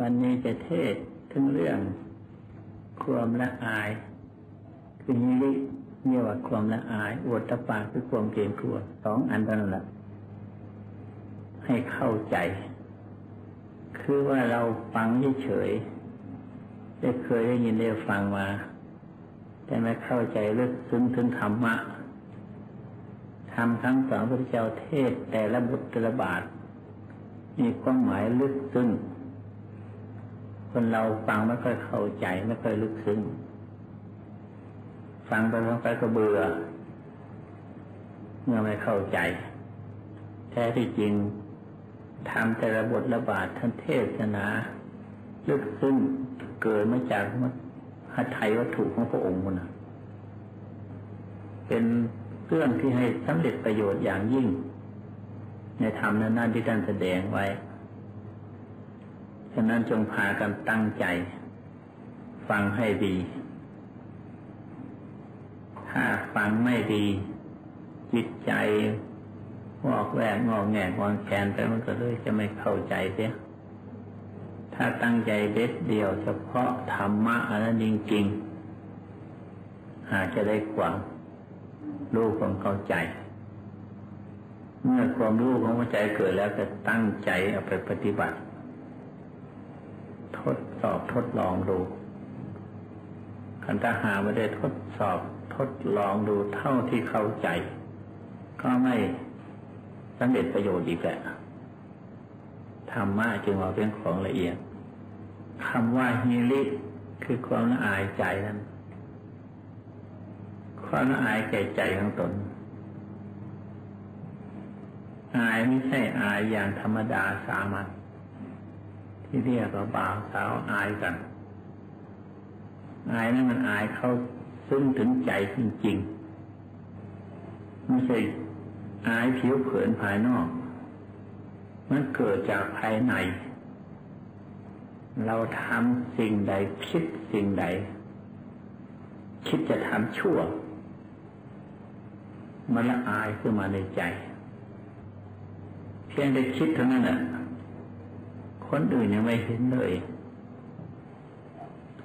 วันนี้จะเทศถึงเรื่องความละอาย คือนิริเรียกว่าความละอายอวดตะปาคือความเกรงกลัวสองอันนั้นแหละให้เข้าใจ คือว่าเราฟังเฉยได้เคยได้ยินได้ฟังมา แต่ไม่เข้าใจลึกซึ้งถึงธรรมะทำครั้งสองพระเจ้าเทศแต่ละบุตรแต่ละบาทมีความหมายลึกซึ้ง คนเราฟังไม่ค่อยเข้าใจไม่ค่อยลึกซึ้งฟังไปฟังไปก็เบื่อ เมื่อไม่เข้าใจ แท้ที่จริงทำแต่ละบทละบาทท่านเทศนา ลึกซึ้งเกิดมาจากหัตถวัตถุของพระองค์นะเป็นเรื่องที่ให้สำเร็จประโยชน์อย่างยิ่ง ในธรรมนั้นที่ท่านแสดงไว้ ฉะนั้นจงพากันตั้งใจ ฟังให้ดี ถ้าฟังไม่ดี จิตใจวอกแวกงอกแงกวางแขนไปมันก็เลยจะไม่เข้าใจเสียถ้าตั้งใจเด็ดเดียว เฉพาะธรรมะอันนั้นจริงๆอาจจะได้ความรู้ความเข้าใจ เมื่อความรู้ของหัวใจเกิดแล้วก็ตั้งใจเอาไปปฏิบัติ ทดสอบทดลองดูคันถ้าหาไม่ได้ทดสอบทดลองดูเท่าที่เข้าใจ ก็ไม่สำเร็จประโยชน์อีกแหละธรรมะจึงว่าเป็นของละเอียดคำว่าฮิริคือความละอายใจนั้น ความละอายแก่ใจของตน อายไม่ใช่อายอย่างธรรมดาสามัญ ที่เรียกว่าบ่าวสาวอายกัน อายนั่นมันอายเขาซึ่งถึงใจจริงๆไม่ใช่อายผิวเผินภายนอก มันเกิดจากภายใน เราทำสิ่งใดคิดสิ่งใด คิดจะทำชั่ว มันละอายขึ้นมาในใจ เพียงได้คิดเท่านั้นแหละ คนอื่นยังไม่เห็นเลย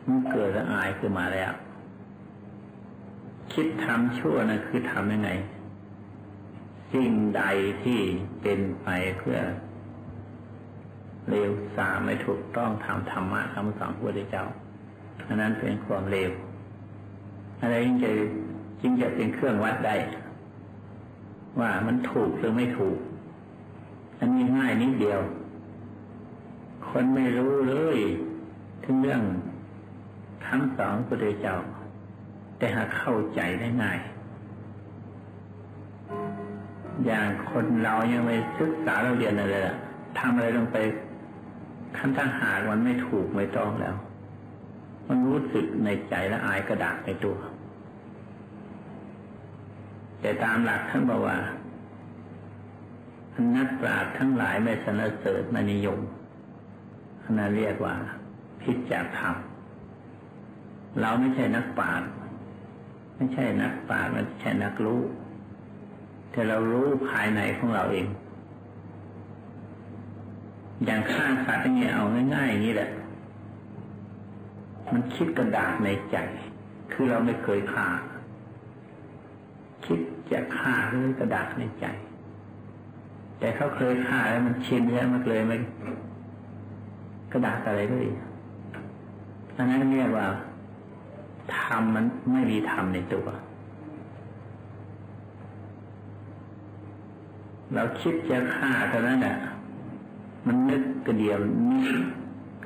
มันเกิดละอายขึ้นมาแล้ว คิดทำชั่วนะคือทำยังไง สิ่งใดที่เป็นไปเพื่อเลวสาไม่ถูกต้องทำธรรมะคำสอนพระพุทธเจ้าอันนั้นเป็นความเลวอะไรจึงจะจึงจะเป็นเครื่องวัดได้ ว่ามันถูกหรือไม่ถูก อันนี้ง่ายนิดเดียว คนไม่รู้เลยถึงเรื่องทั้งสองพระเจ้า แต่หากเข้าใจได้ง่ายอย่างคนเรายังไม่ศึกษาเราเรียนอะไรล่ะทำอะไรลงไปขั้นตั้งหากมันไม่ถูกไม่ต้องแล้ว มันรู้สึกในใจและอายกระดาษในตัว แต่ตามหลักท่านบอกว่านักปราชญ์ทั้งหลายไม่สนเสริญม่นิยม นั่นเรียกว่าพิจารธรรมเราไม่ใช่นักปราชญ์ไม่ใช่นักปราชญ์ไม่ใช่นักรู้ แต่เรารู้ภายในของเราเอง อย่างฆ่าสัตว์อย่างเงี้ยเอาง่ายๆอย่างนี้แหละ มันคิดกระดาษในใจ คือเราไม่เคยฆ่า คิดจะฆ่าด้วยกระดาษในใจ แต่เขาเคยฆ่าแล้วมันชินแล้วมันเลยไม่ กระดาษอะไรด้วยอันนั้นเรียกว่าธรรมมันไม่มีธรรมในตัว เราคิดจะฆ่าเท่านั้นแหละมันนึกกระเดียวนึก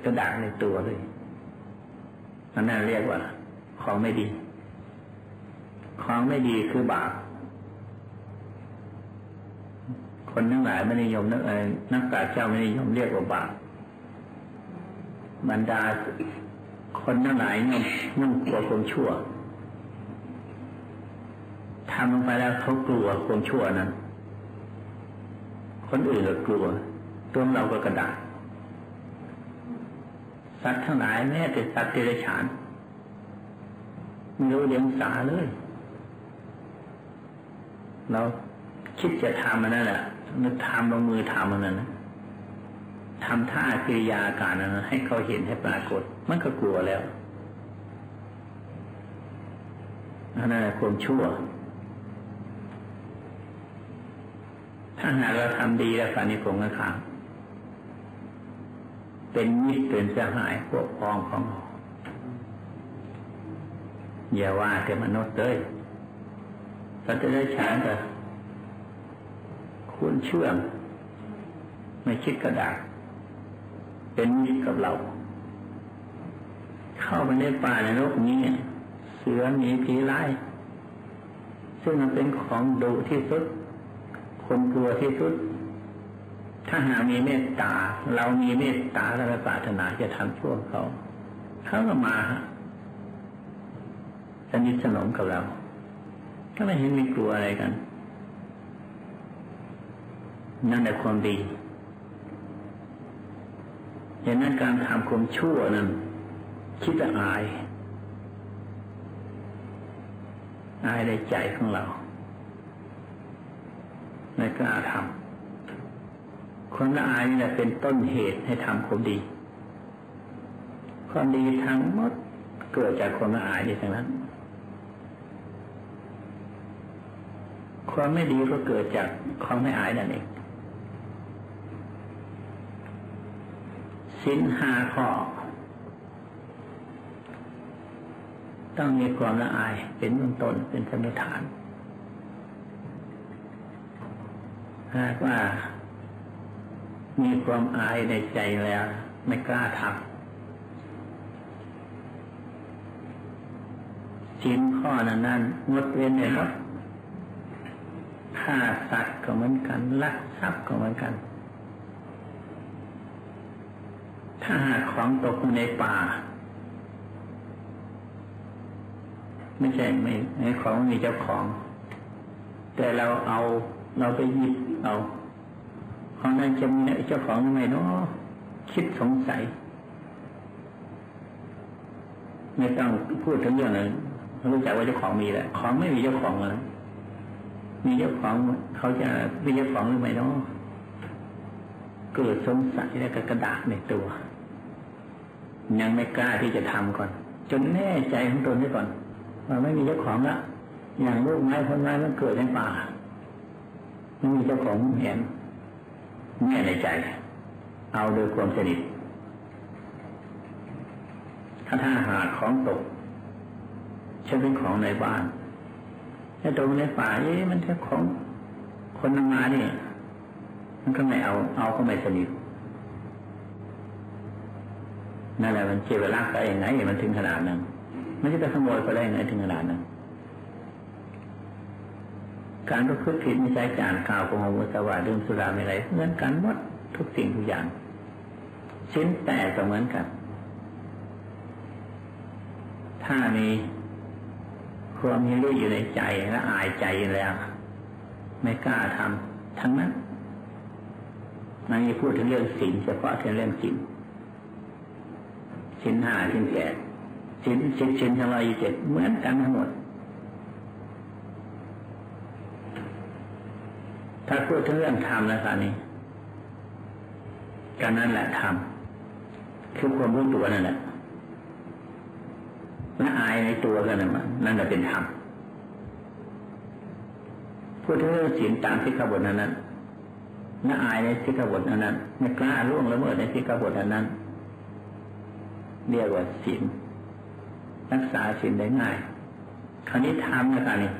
กระดาษในตัวเลยอันนั้นเรียกว่า ของไม่ดี ของไม่ดีคือบาปคนทั้งหลายไม่นิยมนักนักปราชญ์เจ้าไม่นิยมเรียกว่าบาป บรรดาคนทั้งหลายนี่ยนั่งกลัวความชั่วทำลงไปแล้วเขากลัวความชั่วนั้น คนอื่นก็กลัวตัวเราก็กระดาษสัตว์ทั้งหลายแม้แต่สัตว์เดรัจฉานไม่รู้เลี้ยงสาเลยเราคิดจะทำมันนั่นแหละนึกทำลงมือทำมันนั่นนะ ทำท่ากิริยาการนั้นให้เขาเห็นให้ปรากฏ มันก็กลัวแล้วนั่นแหละความชั่ว ถ้าหากเราทำดีแล้วกานี้ผมก็ขางเป็นมิตรเป็นสหายพวกพ้องของเราอย่าว่าแต่มนุษย์เลยเราจะได้ฉานแต่คุณเชื่อมไม่คิดกระดาษ เป็นมิตรกับเรา เข้าไปในป่าในโลกนี้เสือมีผีร้ายซึ่งมันเป็นของดุที่สุด คนกลัวที่สุด ถ้าหามีเมตตา เรามีเมตตาและปรารถนาจะทำชั่วเขา เขาก็มาสนิทสนมกับเรา ก็ไม่เห็นมีกลัวอะไรกัน นั่นแหละความดี อย่างนั้นการทำความชั่วนั้น คิดจะอาย อายในใจของเราไม่กล้าทำความละอายนี่แหละเป็นต้นเหตุให้ทำความดี ความดีทั้งหมดเกิดจากความละอายนี่ทั้งนั้น ความไม่ดีก็เกิดจากความไม่อายนั่นเอง สินห้าข้อ ต้องมีความละอายเป็นเบื้องต้นเป็นสมิฐาน หากว่า มีความอายในใจแล้ว ไม่กล้าทำสินข้อนั้นนั้นงดเว้นเลยครับฆ่าสัตว์ก็เหมือนกันลักทรัพย์ก็เหมือนกัน ถ้าหากของตกในป่า ไม่ใช่ไม่ในของมีเจ้าของ แต่เราเอาเราไปหยิบเอาของนั้นจะมีเจ้าของยังไงเนาะคิดสงสัย ไม่ต้องพูดถึงเรื่องนั้นรู้จักว่าเจ้าของมีแหละของไม่มีเจ้าของเลยมีเจ้าของเขาจะมีเจ้าของหรือไม่เนาะเกิดสงสัยแล้วก็กระดาษในตัว ยังไม่กล้าที่จะทำก่อน จนแน่ใจของตนได้ก่อนว่าไม่มีเจ้าของละอย่างลูกไม้ผลไม้มันเกิดในป่าไม่มีเจ้าของเห็นแน่ในใจ เอาโดยความสนิทถ้าถ้าหาของตกเช่นเป็นของในบ้านถ้าตรงในป่าเอ๊ะมันแค่ของคนนำมาเนี่ยมันก็ไม่เอา เอาก็ไม่สนิท นั่นแหละมันเจ็บเวลาไปยังไงมันถึงขนาดนั้นไมันจะไปขโมยไปได้ยังไงถึงขนาดนั้นการประพฤติผิดไม่ใช่การกล่าวโกหกมุสวาดื่มสุราไม่ไรเหมือนกันหมดทุกสิ่งทุกอย่างชิ้นแต่ก็เหมือนกัน ถ้ามีความมีรู้อยู่ในใจและอายใจแล้ว ไม่กล้าทำทั้งนั้นมันมีพูดถึงเรื่องสิ่งเฉพาะเรื่องสิ่ง ชิ้นห้าชิ้นแปดชิ้นชิ้นชิ้นทั้งร้อยเจ็ดเหมือนกันทั้งหมด ถ้าพูดถึงเรื่องธรรมแล้วตอนนี้การนั้นแหละธรรมคือความรู้ตัวนั่นแหละละอายในตัวกันนั่นนั่นจะเป็นธรรมพูดถึงเรื่องศีลตามที่ขบวนนั้นนั้นละอายในที่ขบวนนั้นนั้นไม่กล้าล่วงละเมิดในที่ขบวนนั้น เรียกว่าศีลรักษาศีลได้ง่าย คราวนี้ทำนะการนี้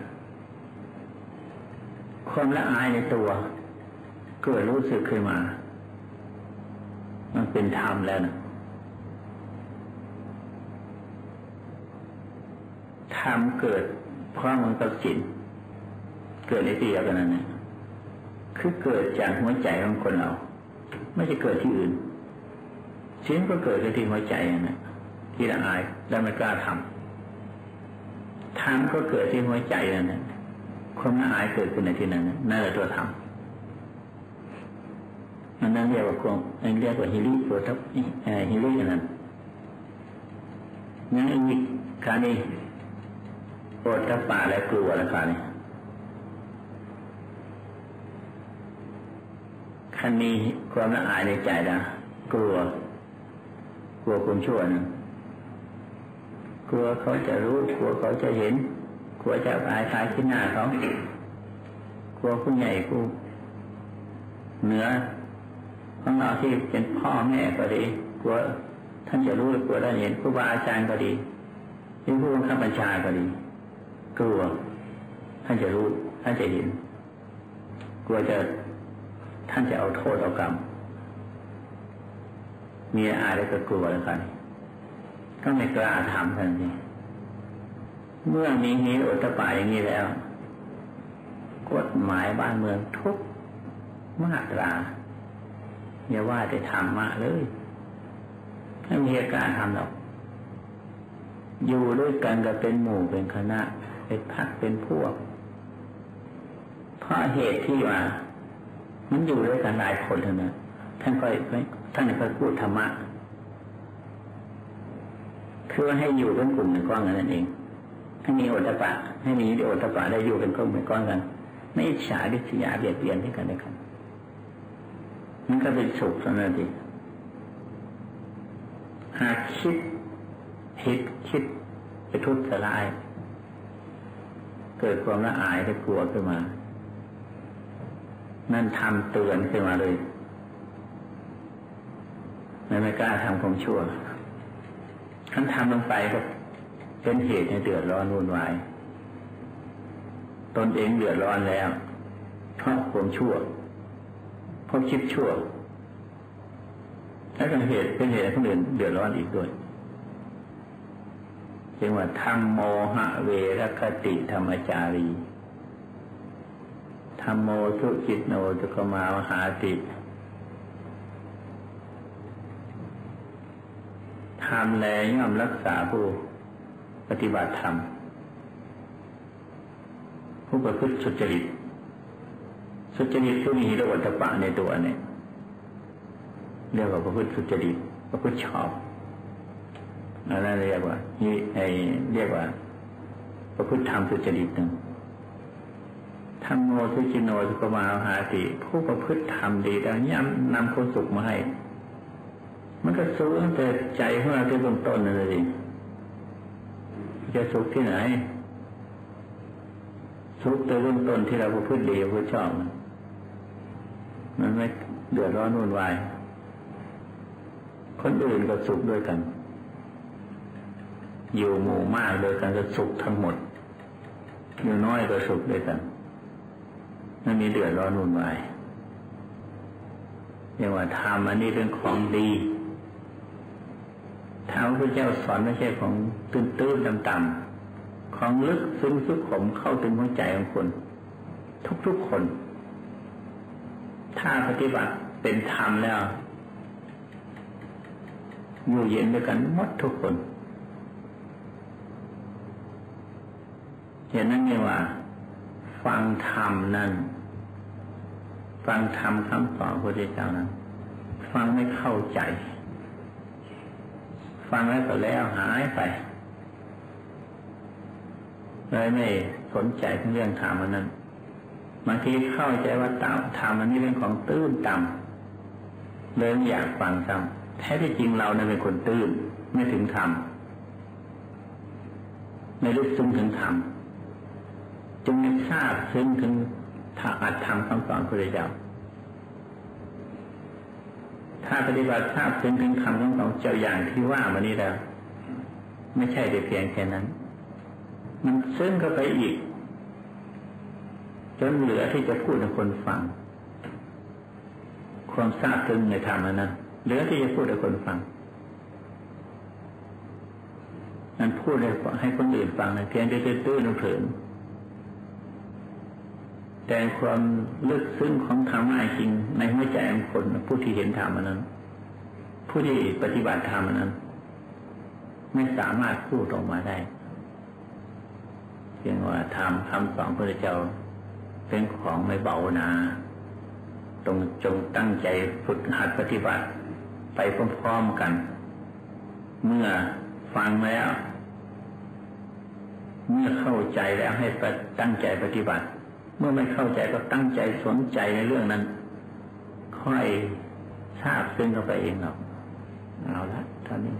ความละอายในตัว เกิดรู้สึกขึ้นมา มันเป็นธรรมแล้วนะธรรมเกิดเพราะมันกับจิตเกิดในที่เดียวกันนั่นเองคือเกิดจากหัวใจของคนเรา ไม่ใช่เกิดที่อื่น ชิ้นก็เกิดที่หัวใจนะที่ละอายแล้วไม่กล้าทำธรรมก็เกิดที่หัวใจนั่นนะความละอายเกิดขึ้นในที่นั้นนั่นแหละตัวธรรมมันนั่นเรียกว่าความนั่นเรียกว่าฮิริตัวทับฮิรินั้นงั้นอีกการนี้โอดกับป่าและกลัวแล้วค่ะนี่คันมีความละอายในใจนะกลัว กลัวคนชั่วนะกลัวเขาจะรู้กลัวเขาจะเห็นกลัวจะอายทายขึ้นหน้าเขากลัวผู้ใหญ่กูเหนือของเราที่เป็นพ่อแม่ก็ดีกลัวท่านจะรู้กลัวท่านเห็นครูบาอาจารย์ก็ดีที่ผู้บังคับบัญชาก็ดีกลัวท่านจะรู้ท่านจะเห็นกลัวจะท่านจะเอาโทษเอากรรม มีอะไรก็กลัวแล้วกันก็ไม่กล้าทำทันทีเมื่อมีฮีโอตปาอย่างนี้แล้ว กฎหมายบ้านเมืองทุกมาตราอย่าว่าแต่ธรรมะเลยไม่มีการทำหรอก อยู่ด้วยกันก็เป็นหมู่เป็นคณะ เป็นพักเป็นพวก เพราะเหตุที่ว่า มันอยู่ด้วยกันหลายคนเท่านั้นท่านค่อย ท่านค่อยพูดธรรมะคือให้อยู่เป็นกลุ่มเป็นก้อนกันนั่นเองให้มีโอตปะ ให้มีโอตปะได้อยู่เป็นกลุ่มเป็นก้อนกัน ไม่ฉาดิษยาเบียดเบียนที่กันได้กันมันก็เป็นสุขสนั้นดีหากคิดผิดคิดไปทุสลาย เกิดความละอายและกลัวขึ้นมา นั่นทำเตือนขึ้นมาเลย ไม่ไม่กล้าทำความชั่วท่านทำลงไปก็เป็นเหตุให้เดือดร้อนวุ่นวาย ตนเองเดือดร้อนแล้วเพราะความชั่วเพราะคิดชั่ว และเป็นเหตุเป็นเหตุให้คนอื่นเดือดร้อนอีกด้วยจึงว่าธรรมโมหะเวรคติธรรมจารีธรรมโมทุจิตโนตุกมาวหาติ ทำแลย่อมรักษาผู้ปฏิบัติธรรม ผู้ประพฤติสุจริต สุจริตผู้มีระวัตปะในตัวเนี่ยเรียกว่าประพฤติสุจริตประพฤติชอบอะไรเรียกว่าไอเรียกว่า ประพฤติธรรมสุจริตหนึ่งธรรมโมทุจิโนสุปมาหาติ ผู้ประพฤติธรรมดีดังนี้นำคนสุขมาให้ มันก็สุขตั้งแต่ใจของเราที่เบื้องต้นนั่นเองจะสุขที่ไหน สุขแต่เบื้องต้นที่เราพฤติดีพฤติชอบมันไม่เดือดร้อนวุ่นวาย คนอื่นก็สุขด้วยกัน อยู่หมู่มากโดยกันก็สุขทั้งหมด อยู่น้อยก็สุขด้วยกันไม่มีเดือดร้อนวุ่นวายเรียกว่าธรรมอันนี้เป็นของดี ท้าพระเจ้าสอนไม่ใช่ของตื้นตื้นต่ำต่ำของลึกซึ้งสุขขมเข้าถึงหัวใจของคน ทุกๆคน ถ้าปฏิบัติเป็นธรรมแล้วอยู่เย็นด้วยกันหมดทุกคนเห็นนั้นไงว่า ฟังธรรมนั้นฟังธรรมคำสอนพระพุทธเจ้านั้น ฟังไม่เข้าใจ ฟังแล้วก็แล้วหายไปเลยไม่สนใจเรื่องธรรมนั้นบางทีเข้าใจว่าตามธรรมอันนี้เป็นของตื้นต่ำเลยอยากฟังซ้ำแท้ที่จริงเราเนี่ยเป็นคนตื้นไม่ถึงธรรมไม่รู้ซึ้งถึงธรรมจึงไม่ทราบซึ้งถึงถ้าอัดธรรมคำสอนพระเจ้า ถ้าปฏิบัติทราบซึ้งถึงคำของเจ้าอย่างที่ว่ามานี้แล้ว ไม่ใช่แต่เพียงแค่นั้น มันซึ้งเข้าไปอีก จนเหลือที่จะพูดให้คนฟัง ความทราบซึ้งในธรรมนั้นเหลือที่จะพูดให้คนฟังนั้นพูดให้คนอื่นฟังเพียงแต่ตื้นเผิน แต่ความลึกซึ้งของธรรมะจริง ในหัวใจของคนผู้ที่เห็นธรรมนั้น ผู้ที่ปฏิบัติธรรมนั้นไม่สามารถพูดออกมาได้เพียงว่าธรรมคำสอนพระเจ้าเป็นของไม่เบานาตรงจงตั้งใจฝึกหัดปฏิบัติ ไปพร้อมๆกัน เมื่อฟังแล้ว เมื่อเข้าใจแล้วให้ตั้งใจปฏิบัติ เมื่อไม่เข้าใจก็ตั้งใจสนใจในเรื่องนั้น ค่อยทราบซึ้งเข้าไปเองเราเอาละเท่านี้